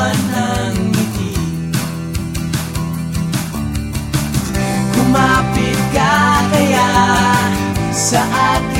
katawan Kumapit ka kaya sa akin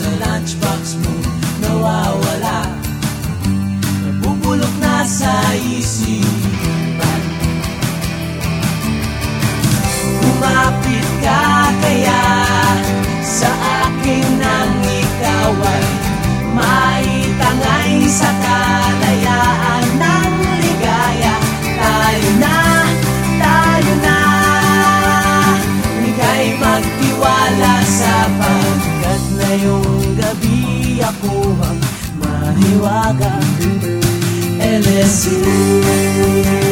sa lunchbox mo nawawala. Nabubulok na sa isip. Brasil.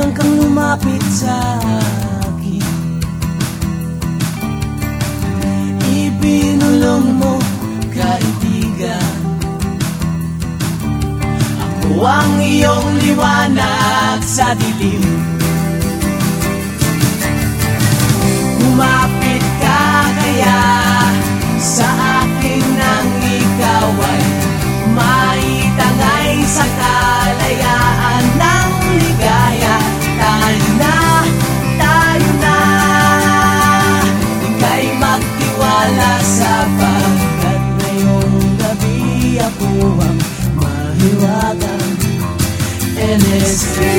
Nagsasadyang kang lumapit sa akin. Ipinulong mo kaibigan. Ako ang iyong liwanag sa dilim. is